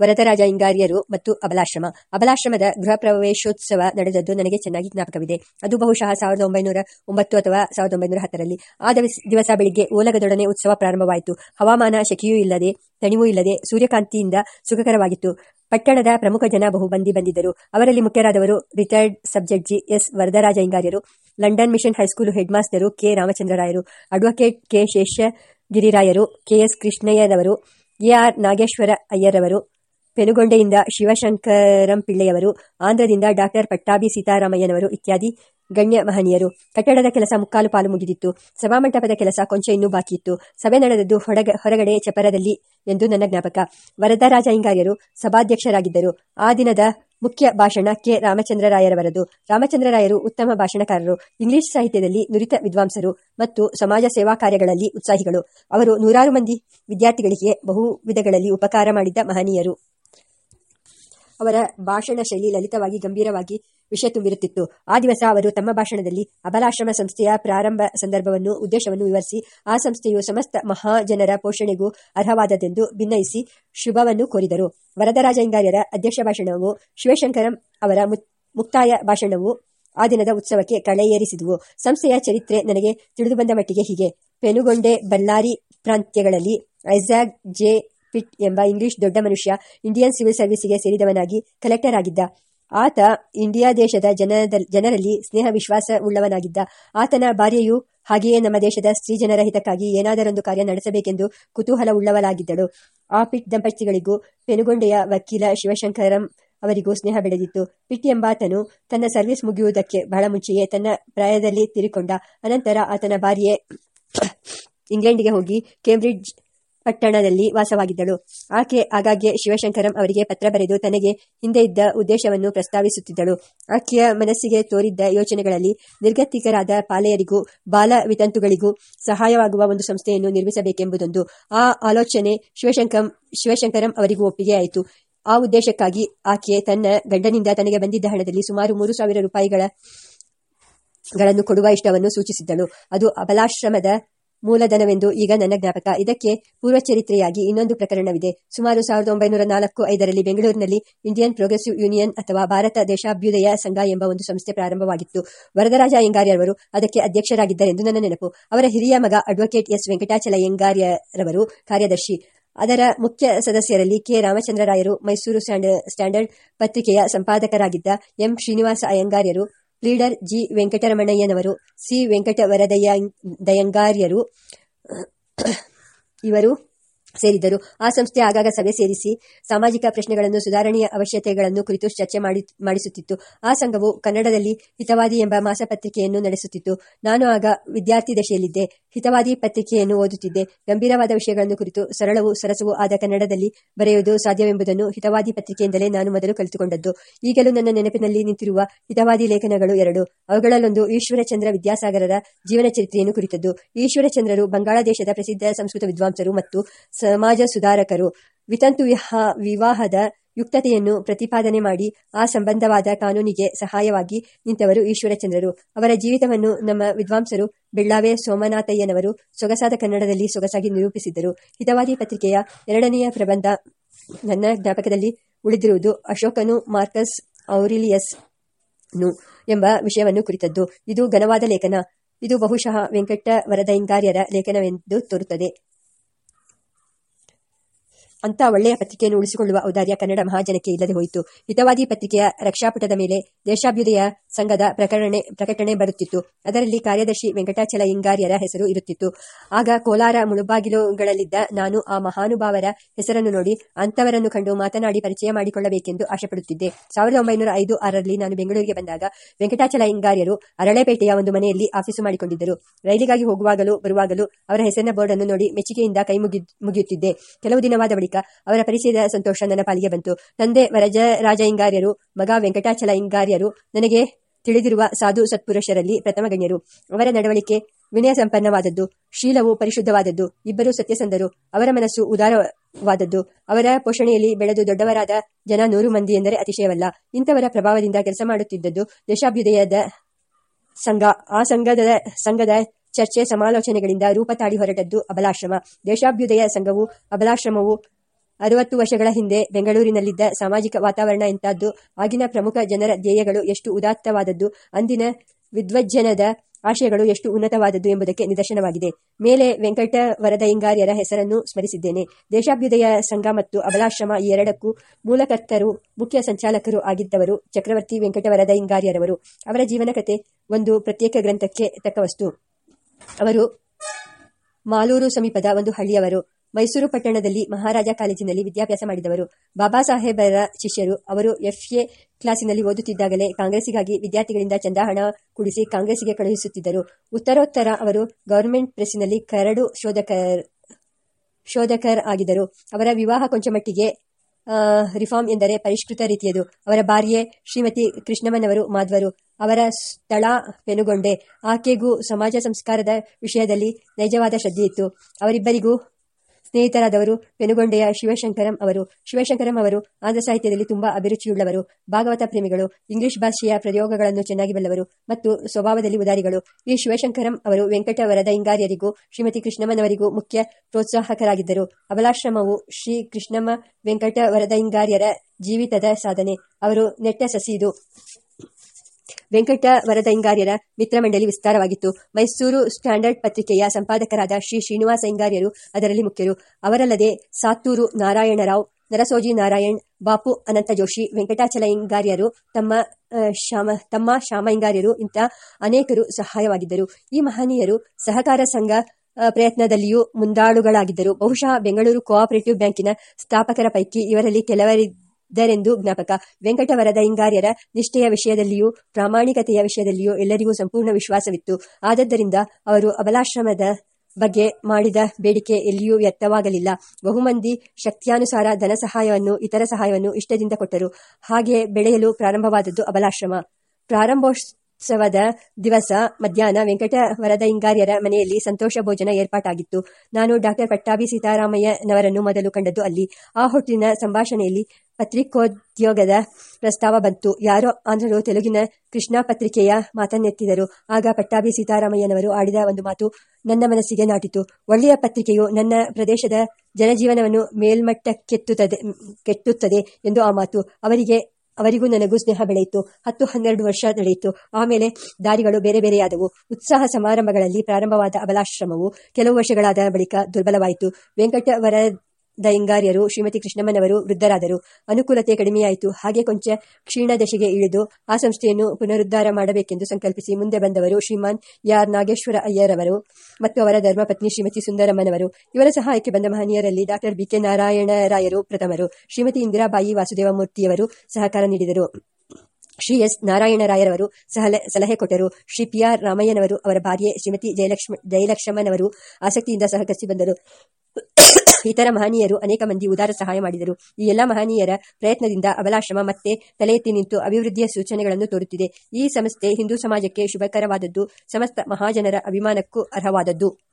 ವರದರಾಜ ಇಂಗಾರಿಯರು ಮತ್ತು ಅಬಲಾಶ್ರಮ. ಅಬಲಾಶ್ರಮದ ಗೃಹ ಪ್ರವೇಶೋತ್ಸವ ನಡೆದದ್ದು ನನಗೆ ಚೆನ್ನಾಗಿ ಜ್ಞಾಪಕವಿದೆ. ಅದು ಬಹುಶಃ ಸಾವಿರದ ಒಂಬೈನೂರ ಒಂಬತ್ತು ಅಥವಾ ಸಾವಿರದ ಒಂಬೈನೂರ ಹತ್ತರಲ್ಲಿ. ಆ ದಿವಸ ಬೆಳಿಗ್ಗೆ ಓಲಗದೊಡನೆ ಉತ್ಸವ ಪ್ರಾರಂಭವಾಯಿತು. ಹವಾಮಾನ ಶೆಕೆಯೂ ಇಲ್ಲದೆ, ತಣಿವೂ ಇಲ್ಲದೆ ಸೂರ್ಯಕಾಂತಿಯಿಂದ ಸುಖಕರವಾಗಿತ್ತು. ಪಟ್ಟಣದ ಪ್ರಮುಖ ಜನ ಬಹುಬಂದಿ ಬಂದಿದ್ದರು. ಅವರಲ್ಲಿ ಮುಖ್ಯರಾದವರು retired subject G S Varadaraja ಇಂಗಾರ್ಯರು, London mission high school head master K ರಾಮಚಂದ್ರರಾಯರು, advocate K Shesha ಗಿರಿರಾಯರು ಕೆಎಸ್ ಕೃಷ್ಣಯ್ಯನವರು ಎಆರ್ ನಾಗೇಶ್ವರ ಅಯ್ಯರವರು ಪೆನುಗೊಂಡೆಯಿಂದ ಶಿವಶಂಕರಂ ಪಿಳ್ಳೆಯವರು, ಆಂಧ್ರದಿಂದ ಡಾಕ್ಟರ್ ಪಟ್ಟಾಭಿ ಸೀತಾರಾಮಯ್ಯನವರು ಇತ್ಯಾದಿ ಗಣ್ಯ ಮಹನೀಯರು. ಕಟ್ಟಡದ ಕೆಲಸ ಮುಕ್ಕಾಲು ಪಾಲು ಮುಗಿದಿತ್ತು. ಸಭಾಮಂಟಪದ ಕೆಲಸ ಕೊಂಚ ಇನ್ನೂ ಇತ್ತು. ಸಭೆ ನಡೆದದ್ದು ಹೊರಗ, ಹೊರಗಡೆ ಚಪರದಲ್ಲಿ ಎಂದು ನನ್ನ ಜ್ಞಾಪಕ. ವರದರಾಜ ಹಿಂಗಾರ್ಯರು ಸಭಾಧ್ಯಕ್ಷರಾಗಿದ್ದರು. ಆ ದಿನದ ಮುಖ್ಯ ಭಾಷಣ ಕೆ. ರಾಮಚಂದ್ರರಾಯರವರದು. ರಾಮಚಂದ್ರರಾಯರು ಉತ್ತಮ ಭಾಷಣಕಾರರು. ಇಂಗ್ಲಿಷ್ ಸಾಹಿತ್ಯದಲ್ಲಿ ನುರಿತ ವಿದ್ವಾಂಸರು ಮತ್ತು ಸಮಾಜ ಸೇವಾ ಕಾರ್ಯಗಳಲ್ಲಿ ಉತ್ಸಾಹಿಗಳು. ಅವರು ನೂರಾರು ಮಂದಿ ವಿದ್ಯಾರ್ಥಿಗಳಿಗೆ ಬಹು ವಿಧಗಳಲ್ಲಿ ಉಪಕಾರ ಮಾಡಿದ್ದ ಮಹನೀಯರು. ಅವರ ಭಾಷಣ ಶೈಲಿ ಲಲಿತವಾಗಿ, ಗಂಭೀರವಾಗಿ ವಿಷಯ ತುಂಬಿರುತ್ತಿತ್ತು. ಆ ದಿವಸ ಅವರು ತಮ್ಮ ಭಾಷಣದಲ್ಲಿ ಅಬಲಾಶ್ರಮ ಸಂಸ್ಥೆಯ ಪ್ರಾರಂಭ ಸಂದರ್ಭವನ್ನು, ಉದ್ದೇಶವನ್ನು ವಿವರಿಸಿ, ಆ ಸಂಸ್ಥೆಯು ಸಮಸ್ತ ಮಹಾಜನರ ಪೋಷಣೆಗೂ ಅರ್ಹವಾದದೆಂದು ಭಿನ್ನಯಿಸಿ ಶುಭವನ್ನು ಕೋರಿದರು. ವರದರಾಜ ಇಂಗಾರ್ಯರ ಅಧ್ಯಕ್ಷ ಭಾಷಣವು ಶಿವಶಂಕರಂ ಅವರ ಮುಕ್ತಾಯ ಭಾಷಣವು ಆ ದಿನದ ಉತ್ಸವಕ್ಕೆ ಕಳೆಯೇರಿಸಿದುವು. ಸಂಸ್ಥೆಯ ಚರಿತ್ರೆ ನನಗೆ ತಿಳಿದುಬಂದ ಮಟ್ಟಿಗೆ ಹೀಗೆ. ಪೆನುಗೊಂಡೆ ಬಳ್ಳಾರಿ ಪ್ರಾಂತ್ಯಗಳಲ್ಲಿ ಐಜಾಗ್ ಜೆ. ಪಿಟ್ ಎಂಬ ಇಂಗ್ಲಿಷ್ ದೊಡ್ಡ ಮನುಷ್ಯ ಇಂಡಿಯನ್ ಸಿವಿಲ್ ಸರ್ವಿಸ್ಗೆ ಸೇರಿದವನಾಗಿ ಕಲೆಕ್ಟರ್ ಆಗಿದ್ದ. ಆತ ಇಂಡಿಯಾ ದೇಶದ ಜನರಲ್ಲಿ ಸ್ನೇಹ ವಿಶ್ವಾಸ ಉಳ್ಳವನಾಗಿದ್ದ. ಆತನ ಭಾರ್ಯೆಯು ಹಾಗೆಯೇ ನಮ್ಮ ದೇಶದ ಸ್ತ್ರೀ ಜನರ ಹಿತಕ್ಕಾಗಿ ಏನಾದರೊಂದು ಕಾರ್ಯ ನಡೆಸಬೇಕೆಂದು ಕುತೂಹಲ ಉಳ್ಳವಳಾಗಿದ್ದಳು. ಆ ಪಿಟ್ ದಂಪತಿಗಳಿಗೂ ಪೆನುಗೊಂಡೆಯ ವಕೀಲ ಶಿವಶಂಕರಂ ಅವರಿಗೂ ಸ್ನೇಹ ಬೆಳೆದಿತ್ತು. ಪಿಟ್ ಎಂಬಾತನು ತನ್ನ ಸರ್ವಿಸ್ ಮುಗಿಯುವುದಕ್ಕೆ ಬಹಳ ಮುಂಚೆಯೇ ತನ್ನ ಪ್ರಾಯದಲ್ಲಿ ತೀರಿಕೊಂಡ. ಅನಂತರ ಆತನ ಭಾರ್ಯೆ ಇಂಗ್ಲೆಂಡ್ಗೆ ಹೋಗಿ ಕೇಂಬ್ರಿಡ್ಜ್ ಪಟ್ಟಣದಲ್ಲಿ ವಾಸವಾಗಿದ್ದಳು. ಆಕೆ ಆಗಾಗ್ಗೆ ಶಿವಶಂಕರಂ ಅವರಿಗೆ ಪತ್ರ ಬರೆದು ತನಗೆ ಹಿಂದೆ ಇದ್ದ ಉದ್ದೇಶವನ್ನು ಪ್ರಸ್ತಾವಿಸುತ್ತಿದ್ದಳು. ಆಕೆಯ ಮನಸ್ಸಿಗೆ ತೋರಿದ್ದ ಯೋಚನೆಗಳಲ್ಲಿ ನಿರ್ಗತಿಕರಾದ ಪಾಲೆಯರಿಗೂ, ಬಾಲ ವಿತಂತುಗಳಿಗೂ ಸಹಾಯವಾಗುವ ಒಂದು ಸಂಸ್ಥೆಯನ್ನು ನಿರ್ಮಿಸಬೇಕೆಂಬುದೊಂದು. ಆ ಆಲೋಚನೆ ಶಿವಶಂಕರ್ ಶಿವಶಂಕರಂ ಅವರಿಗೂ ಒಪ್ಪಿಗೆ ಆಯಿತು. ಆ ಉದ್ದೇಶಕ್ಕಾಗಿ ಆಕೆ ತನ್ನ ಗಂಡನಿಂದ ತನಗೆ ಬಂದಿದ್ದ ಹಣದಲ್ಲಿ ಸುಮಾರು ಮೂರು ಸಾವಿರ ರೂಪಾಯಿಗಳ ಗಳನ್ನು ಕೊಡುವ ಇಷ್ಟವನ್ನು ಸೂಚಿಸಿದ್ದಳು. ಅದು ಅಬಲಾಶ್ರಮದ ಮೂಲಧನವೆಂದು ಈಗ ನನ್ನ ಜ್ಞಾಪಕ. ಇದಕ್ಕೆ ಪೂರ್ವಚರಿತ್ರೆಯಾಗಿ ಇನ್ನೊಂದು ಪ್ರಕರಣವಿದೆ. ಸುಮಾರು ಸಾವಿರದ ಒಂಬೈನೂರ ನಾಲ್ಕು ಐದರಲ್ಲಿ ಬೆಂಗಳೂರಿನಲ್ಲಿ ಇಂಡಿಯನ್ ಪ್ರೋಗ್ರೆಸಿವ್ ಯೂನಿಯನ್ ಅಥವಾ ಭಾರತ ದೇಶಾಭ್ಯುದಯ ಸಂಘ ಎಂಬ ಒಂದು ಸಂಸ್ಥೆ ಪ್ರಾರಂಭವಾಗಿತ್ತು. ವರದರಾಜ ಅಯ್ಯಂಗಾರ್ಯರವರು ಅದಕ್ಕೆ ಅಧ್ಯಕ್ಷರಾಗಿದ್ದರೆಂದು ನನ್ನ ನೆನಪು. ಅವರ ಹಿರಿಯ ಮಗ ಅಡ್ವೊಕೇಟ್ ಎಸ್ ವೆಂಕಟಾಚಲ ವೆಂಕಟಾಚಲಯ್ಯಂಗಾರ್ಯರವರು ಕಾರ್ಯದರ್ಶಿ. ಅದರ ಮುಖ್ಯ ಸದಸ್ಯರಲ್ಲಿ ಕೆ ರಾಮಚಂದ್ರರಾಯರು ಮೈಸೂರು ಸ್ಟ್ಯಾಂಡರ್ಡ್ ಪತ್ರಿಕೆಯ ಸಂಪಾದಕರಾಗಿದ್ದ ಎಂ ಶ್ರೀನಿವಾಸ ಅಯ್ಯಂಗಾರ್ಯರು ಪ್ಲೀಡರ್ ಜಿ. ವೆಂಕಟರಮಣಯ್ಯನವರು ಸಿ. ವೆಂಕಟವರದಯ್ಯ ದಯಂಗಾರ್ಯರು ಇವರು ಸೇರಿದ್ದರು. ಆ ಸಂಸ್ಥೆ ಆಗಾಗ ಸಭೆ ಸೇರಿಸಿ ಸಾಮಾಜಿಕ ಪ್ರಶ್ನೆಗಳನ್ನು, ಸುಧಾರಣೆಯ ಅವಶ್ಯಕತೆಗಳನ್ನು ಕುರಿತು ಚರ್ಚೆ ಮಾಡಿ, ಮಾಡಿಸುತ್ತಿತ್ತು. ಆ ಸಂಘವು ಕನ್ನಡದಲ್ಲಿ ಹಿತವಾದಿ ಎಂಬ ಮಾಸಪತ್ರಿಕೆಯನ್ನು ನಡೆಸುತ್ತಿತ್ತು. ನಾನು ಆಗ ವಿದ್ಯಾರ್ಥಿ ದಶೆಯಲ್ಲಿದ್ದೆ. ಹಿತವಾದಿ ಪತ್ರಿಕೆಯನ್ನು ಓದುತ್ತಿದ್ದೆ. ಗಂಭೀರವಾದ ವಿಷಯಗಳನ್ನು ಕುರಿತು ಸರಳವೂ ಸರಸವೂ ಆದ ಕನ್ನಡದಲ್ಲಿ ಬರೆಯುವುದು ಸಾಧ್ಯವೆಂಬುದನ್ನು ಹಿತವಾದಿ ಪತ್ರಿಕೆಯಿಂದಲೇ ನಾನು ಮೊದಲು ಕಲಿತುಕೊಂಡದ್ದು. ಈಗಲೂ ನನ್ನ ನೆನಪಿನಲ್ಲಿ ನಿಂತಿರುವ ಹಿತವಾದಿ ಲೇಖನಗಳು ಎರಡು. ಅವುಗಳಲ್ಲೊಂದು ಈಶ್ವರಚಂದ್ರ ವಿದ್ಯಾಸಾಗರರ ಜೀವನ ಚರಿತ್ರೆಯನ್ನು ಕುರಿತದ್ದು. ಈಶ್ವರಚಂದ್ರರು ಬಂಗಾಳ ದೇಶದ ಪ್ರಸಿದ್ಧ ಸಂಸ್ಕೃತ ವಿದ್ವಾಂಸರು ಮತ್ತು ಸಮಾಜ ಸುಧಾರಕರು ವಿತಂತು ವಿವಾಹದ ಯುಕ್ತತೆಯನ್ನು ಪ್ರತಿಪಾದನೆ ಮಾಡಿ ಆ ಸಂಬಂಧವಾದ ಕಾನೂನಿಗೆ ಸಹಾಯವಾಗಿ ನಿಂತವರು ಈಶ್ವರಚಂದ್ರರು. ಅವರ ಜೀವಿತವನ್ನು ನಮ್ಮ ವಿದ್ವಾಂಸರು ಬೆಳ್ಳಾವೆ ಸೋಮನಾಥಯ್ಯನವರು ಸೊಗಸಾದ ಕನ್ನಡದಲ್ಲಿ ಸೊಗಸಾಗಿ ನಿರೂಪಿಸಿದ್ದರು. ಹಿತವಾದಿ ಪತ್ರಿಕೆಯ ಎರಡನೆಯ ಪ್ರಬಂಧ ನನ್ನ ಜ್ಞಾಪಕದಲ್ಲಿ ಉಳಿದಿರುವುದು ಅಶೋಕನು ಮಾರ್ಕಸ್ ಔರಿಲಿಯಸ್ನು ಎಂಬ ವಿಷಯವನ್ನು ಕುರಿತದ್ದು. ಇದು ಘನವಾದ ಲೇಖನ. ಇದು ಬಹುಶಃ ವೆಂಕಟ ವರದೈಂಗಾರ್ಯರ ಲೇಖನವೆಂದು ತೋರುತ್ತದೆ. ಅಂತ ಒಳ್ಳೆಯ ಪತ್ರಿಕೆಯನ್ನು ಉಳಿಸಿಕೊಳ್ಳುವ ಔದಾರ್ಯ ಕನ್ನಡ ಮಹಾಜನಕ್ಕೆ ಇಲ್ಲದೆ ಹೋಯಿತು. ಹಿತವಾದಿ ಪತ್ರಿಕೆಯ ರಕ್ಷಾಪುಟದ ಮೇಲೆ ದೇಶಾಭ್ಯುದಯ ಸಂಘದ ಪ್ರಕಟಣೆ ಪ್ರಕಟಣೆ ಬರುತ್ತಿತ್ತು. ಅದರಲ್ಲಿ ಕಾರ್ಯದರ್ಶಿ ವೆಂಕಟಾಚಲ ಇಂಗಾರ್ಯರ ಹೆಸರು ಇರುತ್ತಿತ್ತು. ಆಗ ಕೋಲಾರ ಮುಳುಬಾಗಿಲುಗಳಲ್ಲಿದ್ದ ನಾನು ಆ ಮಹಾನುಭಾವರ ಹೆಸರನ್ನು ನೋಡಿ ಅಂಥವರನ್ನು ಕಂಡು ಮಾತನಾಡಿ ಪರಿಚಯ ಮಾಡಿಕೊಳ್ಳಬೇಕೆಂದು ಆಶೆಪಡುತ್ತಿದ್ದೆ. ಸಾವಿರದ ಒಂಬೈನೂರ ಐದು ಆರರಲ್ಲಿ ನಾನು ಬೆಂಗಳೂರಿಗೆ ಬಂದಾಗ ವೆಂಕಟಾಚಲ ಇಂಗಾರ್ಯರು ಅರಳೆಪೇಟೆಯ ಒಂದು ಮನೆಯಲ್ಲಿ ಆಫೀಸು ಮಾಡಿಕೊಂಡಿದ್ದರು. ರೈಲಿಗಾಗಿ ಹೋಗುವಾಗಲೂ ಬರುವಾಗಲೂ ಅವರ ಹೆಸರಿನ ಬೋರ್ಡ್ ಅನ್ನು ನೋಡಿ ಮೆಚ್ಚುಗೆಯಿಂದ ಕೈ ಮುಗಿ ಮುಗಿಯುತ್ತಿದ್ದೆ. ಕೆಲವು ದಿನವಾದ ಅವರ ಪರಿಚಯದ ಸಂತೋಷ ನನ್ನ ಪಾಲಿಗೆ ಬಂತು. ತಂದೆ ವರಜರಾಜ ಇಂಗಾರ್ಯರು ಮಗ ವೆಂಕಟಾಚಲ ಇಂಗಾರ್ಯರು ನನಗೆ ತಿಳಿದಿರುವ ಸಾಧು ಸತ್ಪುರುಷರಲ್ಲಿ ಪ್ರಥಮ ಗಣ್ಯರು. ಅವರ ನಡವಳಿಕೆ ವಿನಯ ಸಂಪನ್ನವಾದದ್ದು, ಶೀಲವು ಪರಿಶುದ್ಧವಾದದ್ದು, ಇಬ್ಬರು ಸತ್ಯಸಂಧರು ಅವರ ಮನಸ್ಸು ಉದಾರವಾದದ್ದು, ಅವರ ಪೋಷಣೆಯಲ್ಲಿ ಬೆಳೆದು ದೊಡ್ಡವರಾದ ಜನ ನೂರು ಮಂದಿ ಎಂದರೆ ಅತಿಶಯವಲ್ಲ. ಇಂಥವರ ಪ್ರಭಾವದಿಂದ ಕೆಲಸ ಮಾಡುತ್ತಿದ್ದದ್ದು ದೇಶಾಭ್ಯುದಯದ ಸಂಘ. ಆ ಸಂಘದ ಸಂಘದ ಚರ್ಚೆ ಸಮಾಲೋಚನೆಗಳಿಂದ ರೂಪ ತಾಳಿ ಹೊರಟದ್ದು ಅಬಲಾಶ್ರಮ. ದೇಶಾಭ್ಯುದಯ ಸಂಘವು ಅಬಲಾಶ್ರಮವು ಅರವತ್ತು ವರ್ಷಗಳ ಹಿಂದೆ ಬೆಂಗಳೂರಿನಲ್ಲಿದ್ದ ಸಾಮಾಜಿಕ ವಾತಾವರಣ ಎಂತಹದ್ದು ಆಗಿನ ಪ್ರಮುಖ ಜನರ ಧ್ಯೇಯಗಳು ಎಷ್ಟು ಉದಾತ್ತವಾದದ್ದು, ಅಂದಿನ ವಿದ್ವಜ್ಜನದ ಆಶಯಗಳು ಎಷ್ಟು ಉನ್ನತವಾದದ್ದು ಎಂಬುದಕ್ಕೆ ನಿದರ್ಶನವಾಗಿದೆ. ಮೇಲೆ ವೆಂಕಟ ವರದಯಿಂಗಾರ್ಯರ ಹೆಸರನ್ನು ಸ್ಮರಿಸಿದ್ದೇನೆ. ದೇಶಾಭ್ಯುದಯ ಸಂಘ ಮತ್ತು ಅಬಲಾಶ್ರಮ ಈ ಎರಡಕ್ಕೂ ಮೂಲಕರ್ತರು, ಮುಖ್ಯ ಸಂಚಾಲಕರು ಆಗಿದ್ದವರು ಚಕ್ರವರ್ತಿ ವೆಂಕಟ ವರದಯಿಂಗಾರ್ಯರವರು ಅವರ ಜೀವನ ಕಥೆ ಒಂದು ಪ್ರತ್ಯೇಕ ಗ್ರಂಥಕ್ಕೆ ತಕ್ಕ ವಸ್ತು ಅವರು ಮಾಲೂರು ಸಮೀಪದ ಒಂದು ಹಳ್ಳಿಯವರು. ಮೈಸೂರು ಪಟ್ಟಣದಲ್ಲಿ ಮಹಾರಾಜ ಕಾಲೇಜಿನಲ್ಲಿ ವಿದ್ಯಾಭ್ಯಾಸ ಮಾಡಿದವರು. ಬಾಬಾ ಸಾಹೇಬರ ಶಿಷ್ಯರು. ಅವರು ಎಫ್ಎ ಕ್ಲಾಸಿನಲ್ಲಿ ಓದುತ್ತಿದ್ದಾಗಲೇ ಕಾಂಗ್ರೆಸ್ಸಿಗಾಗಿ ವಿದ್ಯಾರ್ಥಿಗಳಿಂದ ಚಂದ ಹಣ ಕೂಡಿಸಿ ಕಾಂಗ್ರೆಸ್ಸಿಗೆ ಕಳುಹಿಸುತ್ತಿದ್ದರು. ಉತ್ತರೋತ್ತರ ಅವರು ಗವರ್ಮೆಂಟ್ ಪ್ರೆಸ್ಸಿನಲ್ಲಿ ಕರಡು ಶೋಧಕರ್ ಶೋಧಕರ್ ಆಗಿದ್ದರು. ಅವರ ವಿವಾಹ ಕೊಂಚ ಮಟ್ಟಿಗೆ ರಿಫಾರ್ಮ್ ಎಂದರೆ ಪರಿಷ್ಕೃತ ರೀತಿಯದು. ಅವರ ಭಾರ್ಯೆ ಶ್ರೀಮತಿ ಕೃಷ್ಣಮ್ಮನವರು ಮಾಧ್ವರು. ಅವರ ಸ್ಥಳ ಪೆನುಗೊಂಡೆ. ಆಕೆಗೂ ಸಮಾಜ ಸಂಸ್ಕಾರದ ವಿಷಯದಲ್ಲಿ ನೈಜವಾದ ಶ್ರದ್ಧೆಯಿತ್ತು ಅವರಿಬ್ಬರಿಗೂ ಸ್ನೇಹಿತರಾದವರು ಪೆನುಗೊಂಡೆಯ ಶಿವಶಂಕರಂ ಅವರು. ಶಿವಶಂಕರಂ ಅವರು ಆಂಧ್ರ ಸಾಹಿತ್ಯದಲ್ಲಿ ತುಂಬಾ ಅಭಿರುಚಿಯುಳ್ಳವರು. ಭಾಗವತ ಪ್ರೇಮಿಗಳು, ಇಂಗ್ಲಿಷ್ ಭಾಷೆಯ ಪ್ರಯೋಗಗಳನ್ನು ಚೆನ್ನಾಗಿ ಬಲ್ಲವರು ಮತ್ತು ಸ್ವಭಾವದಲ್ಲಿ ಉದಾರಿಗಳು. ಈ ಶಿವಶಂಕರಂ ಅವರು ವೆಂಕಟ ವರದೈಂಗಾರ್ಯರಿಗೂ ಶ್ರೀಮತಿ ಕೃಷ್ಣಮ್ಮನವರಿಗೂ ಮುಖ್ಯ ಪ್ರೋತ್ಸಾಹಕರಾಗಿದ್ದರು. ಅಬಲಾಶ್ರಮವು ಶ್ರೀ ಕೃಷ್ಣಮ್ಮ ವೆಂಕಟ ವರದೈಂಗಾರ್ಯರ ಜೀವಿತದ ಸಾಧನೆ. ಅವರು ನೆಟ್ಟ ಸಸಿದು ವೆಂಕಟ ವರದೈಂಗಾರ್ಯರ ಮಿತ್ರಮಂಡಳಿ ವಿಸ್ತಾರವಾಗಿತ್ತು. ಮೈಸೂರು ಸ್ಟ್ಯಾಂಡರ್ಡ್ ಪತ್ರಿಕೆಯ ಸಂಪಾದಕರಾದ ಶ್ರೀ ಶ್ರೀನಿವಾಸ ಐಂಗಾರ್ಯರು, ಅದರಲ್ಲಿ ಮುಖ್ಯರು. ಅವರಲ್ಲದೆ ಸಾತ್ತೂರು ನಾರಾಯಣರಾವ್, ನರಸೋಜಿ ನಾರಾಯಣ್, ಬಾಪು ಅನಂತ ಜೋಶಿ ವೆಂಕಟಾಚಲೈಂಗಾರ್ಯರು ತಮ್ಮ ಶ್ಯಾಮ, ತಮ್ಮ ಶ್ಯಾಮೈಂಗಾರ್ಯರು ಇಂಥ ಅನೇಕರು ಸಹಾಯವಾಗಿದ್ದರು. ಈ ಮಹನೀಯರು ಸಹಕಾರ ಸಂಘ ಪ್ರಯತ್ನದಲ್ಲಿಯೂ ಮುಂದಾಳುಗಳಾಗಿದ್ದರು. ಬಹುಶಃ ಬೆಂಗಳೂರು ಕೋಆಪರೇಟಿವ್ ಬ್ಯಾಂಕಿನ ಸ್ಥಾಪಕರ ಪೈಕಿ ಇವರಲ್ಲಿ ಕೆಲವರಿ ದರೆಂದು ಜ್ಞಾಪಕ. ವೆಂಕಟವರದ ಇಂಗಾರ್ಯರ ನಿಷ್ಠೆಯ ವಿಷಯದಲ್ಲಿಯೂ, ಪ್ರಾಮಾಣಿಕತೆಯ ವಿಷಯದಲ್ಲಿಯೂ ಎಲ್ಲರಿಗೂ ಸಂಪೂರ್ಣ ವಿಶ್ವಾಸವಿತ್ತು. ಆದದ್ದರಿಂದ ಅವರು ಅಬಲಾಶ್ರಮದ ಬಗ್ಗೆ ಮಾಡಿದ ಬೇಡಿಕೆ ಎಲ್ಲಿಯೂ ವ್ಯರ್ಥವಾಗಲಿಲ್ಲ ಬಹುಮಂದಿ ಶಕ್ತಿಯಾನುಸಾರ ಧನ ಸಹಾಯವನ್ನು, ಇತರ ಸಹಾಯವನ್ನು ಇಷ್ಟದಿಂದ ಕೊಟ್ಟರು. ಹಾಗೆ ಬೆಳೆಯಲು ಪ್ರಾರಂಭವಾದದ್ದು ಅಬಲಾಶ್ರಮ. ಪ್ರಾರಂಭೋತ್ಸವದ ದಿವಸ ಮಧ್ಯಾಹ್ನ ವೆಂಕಟ ವರದೈಂಗಾರ್ಯರ ಮನೆಯಲ್ಲಿ ಸಂತೋಷ ಭೋಜನ ಏರ್ಪಾಟಾಗಿತ್ತು. ನಾನು ಡಾಕ್ಟರ್ ಪಟ್ಟಾಭಿ ಸೀತಾರಾಮಯ್ಯನವರನ್ನು ಮೊದಲು ಕಂಡದ್ದು ಅಲ್ಲಿ. ಆ ಹೊಟ್ಟಿನ ಸಂಭಾಷಣೆಯಲ್ಲಿ ಪತ್ರಿಕೋದ್ಯೋಗದ ಪ್ರಸ್ತಾವ ಬಂತು. ಯಾರೋ ಆಂಧ್ರರು ತೆಲುಗಿನ ಕೃಷ್ಣ ಪತ್ರಿಕೆಯ ಮಾತನ್ನೆತ್ತಿದರು. ಆಗ ಪಟ್ಟಾಭಿ ಸೀತಾರಾಮಯ್ಯನವರು ಆಡಿದ ಒಂದು ಮಾತು ನನ್ನ ಮನಸ್ಸಿಗೆ ನಾಟಿತು. ಒಳ್ಳೆಯ ಪತ್ರಿಕೆಯು ನನ್ನ ಪ್ರದೇಶದ ಜನಜೀವನವನ್ನು ಮೇಲ್ಮಟ್ಟಕ್ಕೆತ್ತುತ್ತದೆ ಕೆಟ್ಟುತ್ತದೆ ಎಂದು ಆ ಮಾತು. ಅವರಿಗೆ ಅವರಿಗೂ ನನಗೂ ಸ್ನೇಹ ಬೆಳೆಯಿತು. ಹತ್ತು ಹನ್ನೆರಡು ವರ್ಷ ನಡೆಯಿತು. ಆಮೇಲೆ ದಾರಿಗಳು ಬೇರೆ ಬೇರೆಯಾದವು. ಉತ್ಸಾಹ ಸಮಾರಂಭಗಳಲ್ಲಿ ಪ್ರಾರಂಭವಾದ ಅಬಲಾಶ್ರಮವು ಕೆಲವು ವರ್ಷಗಳಾದ ಬಳಿಕ ದುರ್ಬಲವಾಯಿತು. ವೆಂಕಟ ದೈಂಗಾರ್ಯರು ಶ್ರೀಮತಿ ಕೃಷ್ಣಮ್ಮನವರು ವೃದ್ಧರಾದರು. ಅನುಕೂಲತೆ ಕಡಿಮೆಯಾಯಿತು. ಹಾಗೆ ಕೊಂಚ ಕ್ಷೀಣ ದಶೆಗೆ ಇಳಿದು ಆ ಸಂಸ್ಥೆಯನ್ನು ಪುನರುದ್ಧಾರ ಮಾಡಬೇಕೆಂದು ಸಂಕಲ್ಪಿಸಿ ಮುಂದೆ ಬಂದವರು ಶ್ರೀಮಾನ್ ಯಾರ್ ನಾಗೇಶ್ವರ ಅಯ್ಯರವರು ಮತ್ತು ಅವರ ಧರ್ಮಪತ್ನಿ ಶ್ರೀಮತಿ ಸುಂದರಮ್ಮನವರು. ಇವರ ಸಹಾಯಕ್ಕೆ ಬಂದ ಮಹನೀಯರಲ್ಲಿ ಡಾಕ್ಟರ್ ಬಿಕೆ ನಾರಾಯಣರಾಯರು ಪ್ರಥಮರು. ಶ್ರೀಮತಿ ಇಂದಿರಾಬಾಯಿ ವಾಸುದೇವಮೂರ್ತಿಯವರು ಸಹಕಾರ ನೀಡಿದರು. ಶ್ರೀ ಎಸ್. ನಾರಾಯಣರಾಯರವರು ಸಹಲೆ, ಸಲಹೆ ಕೊಟ್ಟರು. ಶ್ರೀ ಪಿ ಆರ್ ರಾಮಯ್ಯನವರು ಅವರ ಭಾರ್ಯೆ ಶ್ರೀಮತಿ ಜಯಲಕ್ಷ್ಮ ಜಯಲಕ್ಷ್ಮನವರು ಆಸಕ್ತಿಯಿಂದ ಸಹಕರಿಸಿ ಬಂದರು. ಇತರ ಮಹನೀಯರು ಅನೇಕ ಮಂದಿ ಉದಾರ ಸಹಾಯ ಮಾಡಿದರು. ಈ ಎಲ್ಲ ಮಹನೀಯರ ಪ್ರಯತ್ನದಿಂದ ಅಬಲಾಶ್ರಮ ಮತ್ತೆ ತಲೆ ಎತ್ತಿ ನಿಂತು ಅಭಿವೃದ್ಧಿಯ ಸೂಚನೆಗಳನ್ನು ತೋರುತ್ತಿದೆ. ಈ ಸಂಸ್ಥೆ ಹಿಂದೂ ಸಮಾಜಕ್ಕೆ ಶುಭಕರವಾದದ್ದು. ಸಮಸ್ತ ಮಹಾಜನರ ಅಭಿಮಾನಕ್ಕೂ ಅರ್ಹವಾದದ್ದು.